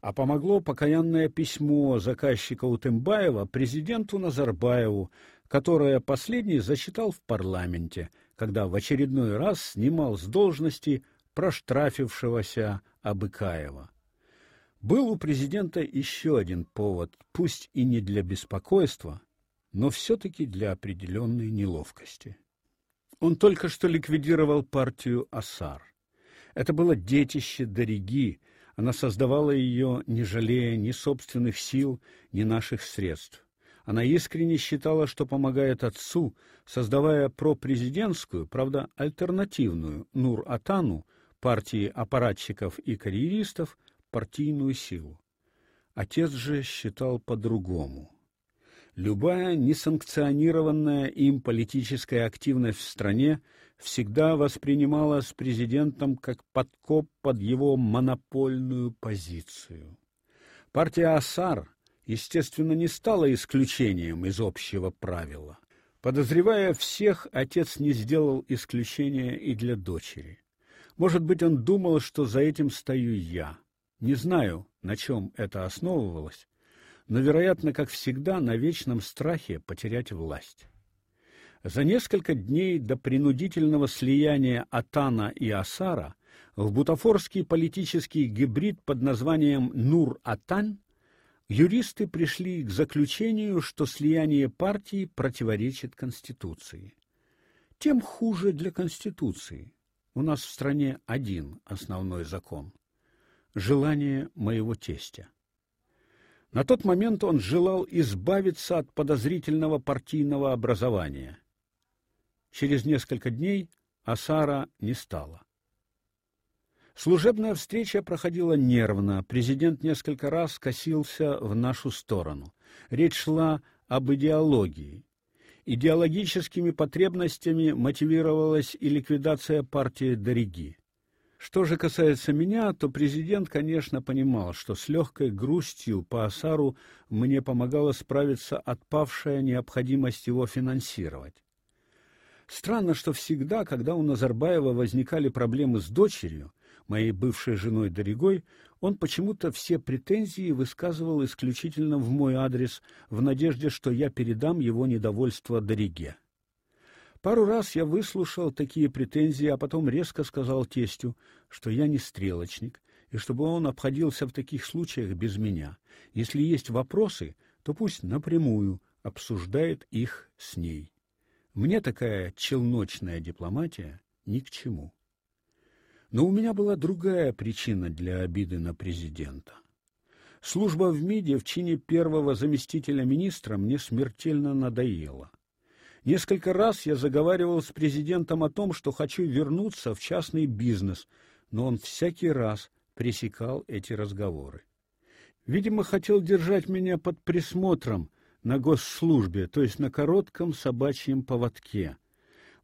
А помогло покаянное письмо заказчика Утымбаева президенту Назарбаеву, которое последний зачитал в парламенте, когда в очередной раз снимал с должности проштрафившегося Абыкаева. Был у президента еще один повод, пусть и не для беспокойства, но все таки для определенной неловкости. Он только что ликвидировал партию Асар. Это было детище Дориги, она создавала ее, не жалея ни собственных сил, ни наших средств. Она искренне считала, что помогает отцу, создавая пропрезидентскую, правда, альтернативную Нур-Атану, партии аппаратчиков и карьеристов, партийную силу. Отец же считал по-другому. Любая несанкционированная им политическая активность в стране всегда воспринималась президентом как подкоп под его монопольную позицию. Партия Асар, естественно, не стала исключением из общего правила. Подозревая всех, отец не сделал исключения и для дочери. Может быть, он думал, что за этим стою я. Не знаю, на чем это основывалось, но, вероятно, как всегда, на вечном страхе потерять власть. За несколько дней до принудительного слияния Атана и Асара в бутафорский политический гибрид под названием Нур-Атан юристы пришли к заключению, что слияние партий противоречит Конституции. Тем хуже для Конституции. У нас в стране один основной закон — желание моего тестя. На тот момент он желал избавиться от подозрительного партийного образования. Через несколько дней Асара не стало. Служебная встреча проходила нервно. Президент несколько раз косился в нашу сторону. Речь шла об идеологии. Идеологическими потребностями мотивировалась и ликвидация партии Дориги. Что же касается меня, то президент, конечно, понимал, что с легкой грустью по Асару мне помогала справиться отпавшая необходимость его финансировать. Странно, что всегда, когда у Назарбаева возникали проблемы с дочерью, моей бывшей женой Дорогой, он почему-то все претензии высказывал исключительно в мой адрес, в надежде, что я передам его недовольство Дороге. Пару раз я выслушал такие претензии, а потом резко сказал тестю, что я не стрелочник, и чтобы он обходился в таких случаях без меня. Если есть вопросы, то пусть напрямую обсуждает их с ней. Мне такая челночная дипломатия ни к чему. Но у меня была другая причина для обиды на президента. Служба в МИДе в чине первого заместителя министра мне смертельно надоела. Несколько раз я заговаривал с президентом о том, что хочу вернуться в частный бизнес, но он всякий раз пресекал эти разговоры. Видимо, хотел держать меня под присмотром, на госслужбе, то есть на коротком собачьем поводке.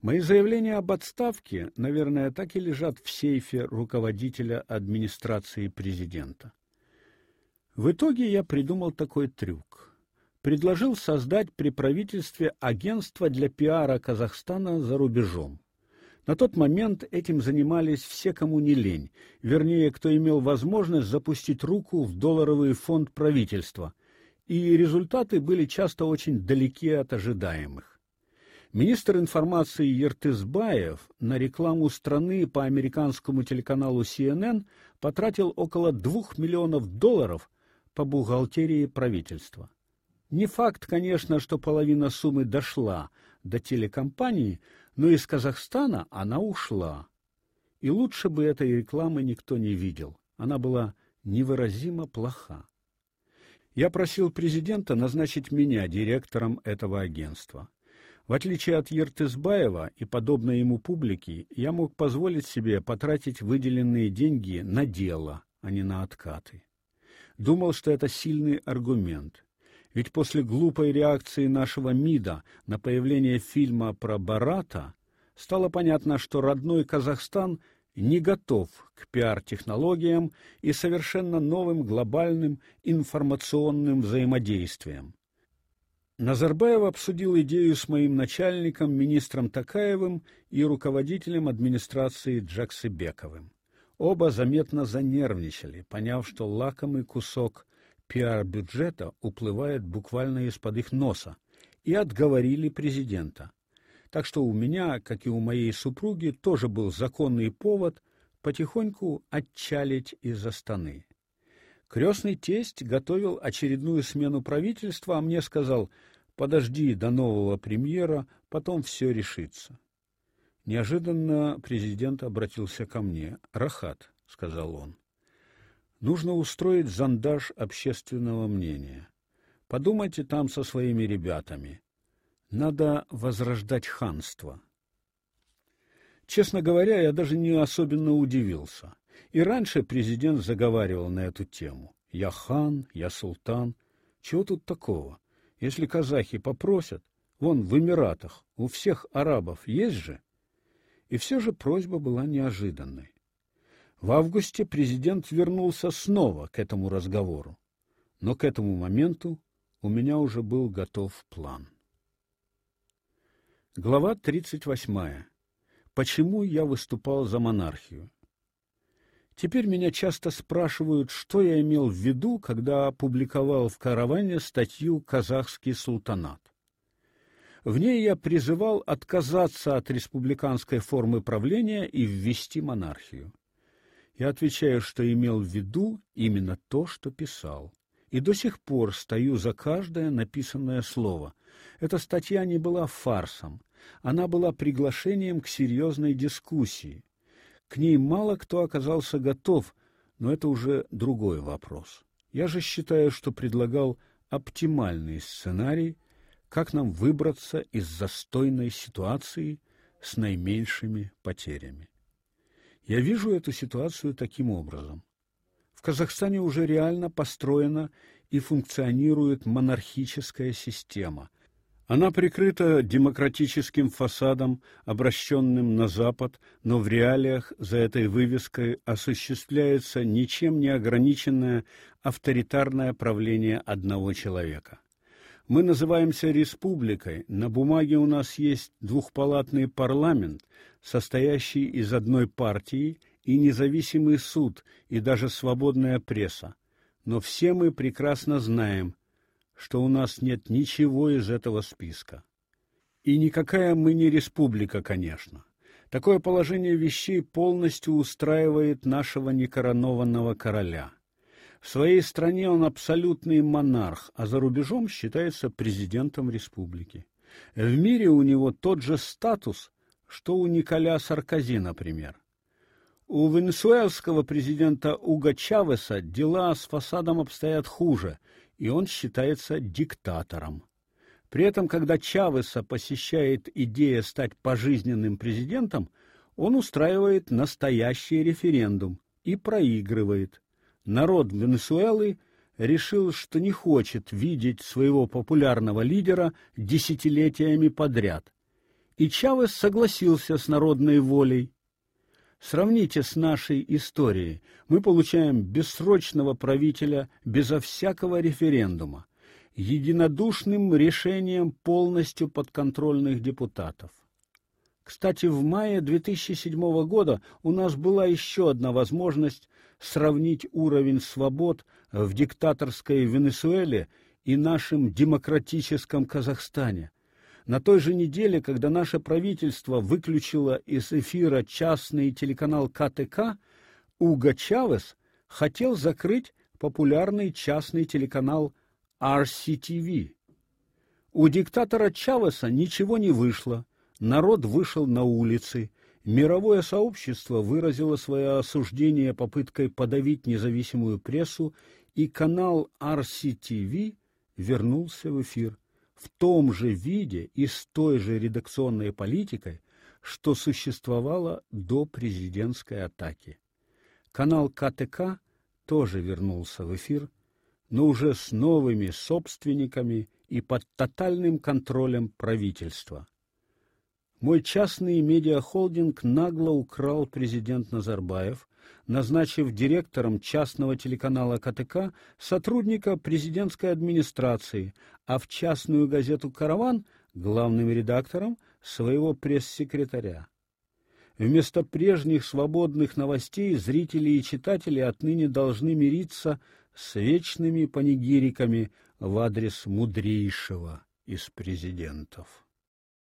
Мои заявления об отставке, наверное, так и лежат в сейфе руководителя администрации президента. В итоге я придумал такой трюк. Предложил создать при правительстве агентство для пиара Казахстана за рубежом. На тот момент этим занимались все, кому не лень, вернее, кто имел возможность запустить руку в долларовый фонд правительства, и результаты были часто очень далеки от ожидаемых. Министр информации Ертысбаев на рекламу страны по американскому телеканалу CNN потратил около 2 миллионов долларов по бухгалтерии правительства. Не факт, конечно, что половина суммы дошла до телекомпании, но из Казахстана она ушла. И лучше бы этой рекламы никто не видел. Она была невыразимо плоха я просил президента назначить меня директором этого агентства. В отличие от Ертысбаева и подобной ему публики, я мог позволить себе потратить выделенные деньги на дело, а не на откаты. Думал, что это сильный аргумент. Ведь после глупой реакции нашего МИДа на появление фильма про Барата стало понятно, что родной Казахстан не готов к пиар-технологиям и совершенно новым глобальным информационным взаимодействиям. Назарбаев обсудил идею с моим начальником, министром Такаевым и руководителем администрации Джаксыбековым. Оба заметно занервничали, поняв, что лакомый кусок пиар-бюджета уплывает буквально из-под их носа, и отговорили президента. Так что у меня, как и у моей супруги, тоже был законный повод потихоньку отчалить из Астаны. Крестный тесть готовил очередную смену правительства, а мне сказал: "Подожди до нового премьера, потом все решится". Неожиданно президент обратился ко мне. "Рахат", сказал он. "Нужно устроить зондаж общественного мнения. Подумайте там со своими ребятами. Надо возрождать ханство". Честно говоря, я даже не особенно удивился. И раньше президент заговаривал на эту тему. Я хан, я султан. Чего тут такого? Если казахи попросят, вон в Эмиратах, у всех арабов есть же. И все же просьба была неожиданной. В августе президент вернулся снова к этому разговору. Но к этому моменту у меня уже был готов план. Глава тридцать восьмая. Почему я выступал за монархию? Теперь меня часто спрашивают, что я имел в виду, когда опубликовал в «Караване» статью «Казахский султанат». В ней я призывал отказаться от республиканской формы правления и ввести монархию. Я отвечаю, что имел в виду именно то, что писал. И до сих пор стою за каждое написанное слово. Эта статья не была фарсом, она была приглашением к серьезной дискуссии. К ней мало кто оказался готов, но это уже другой вопрос. Я же считаю, что предлагал оптимальный сценарий, как нам выбраться из застойной ситуации с наименьшими потерями. Я вижу эту ситуацию таким образом. В Казахстане уже реально построена и функционирует монархическая система – она прикрыта демократическим фасадом, обращенным на запад, но в реалиях за этой вывеской осуществляется ничем не ограниченное авторитарное правление одного человека. Мы называемся республикой. На бумаге у нас есть двухпалатный парламент, состоящий из одной партии, и независимый суд, и даже свободная пресса. Но все мы прекрасно знаем, что у нас нет ничего из этого списка. И никакая мы не республика, конечно. Такое положение вещей полностью устраивает нашего некоронованного короля. В своей стране он абсолютный монарх, а за рубежом считается президентом республики. В мире у него тот же статус, что у Николя Саркози, например. У венесуэльского президента Уго Чавеса дела с фасадом обстоят хуже – и он считается диктатором. При этом, когда Чавеса посещает идея стать пожизненным президентом, он устраивает настоящий референдум и проигрывает. Народ Венесуэлы решил, что не хочет видеть своего популярного лидера десятилетиями подряд. И Чавес согласился с народной волей Сравните с нашей историей. Мы получаем бессрочного правителя безо всякого референдума, единодушным решением полностью подконтрольных депутатов. Кстати, в мае 2007 года у нас была еще одна возможность сравнить уровень свобод в диктаторской Венесуэле и нашем демократическом Казахстане – на той же неделе, когда наше правительство выключило из эфира частный телеканал КТК, Уго Чавес хотел закрыть популярный частный телеканал RCTV. У диктатора Чавеса ничего не вышло. Народ вышел на улицы. Мировое сообщество выразило свое осуждение попыткой подавить независимую прессу, и канал RCTV вернулся в эфир в том же виде и с той же редакционной политикой, что существовало до президентской атаки. Канал КТК тоже вернулся в эфир, но уже с новыми собственниками и под тотальным контролем правительства. Мой частный медиахолдинг нагло украл президент Назарбаев, назначив директором частного телеканала КТК сотрудника президентской администрации, а в частную газету «Караван» главным редактором своего пресс-секретаря. Вместо прежних свободных новостей зрители и читатели отныне должны мириться с вечными панигириками в адрес мудрейшего из президентов.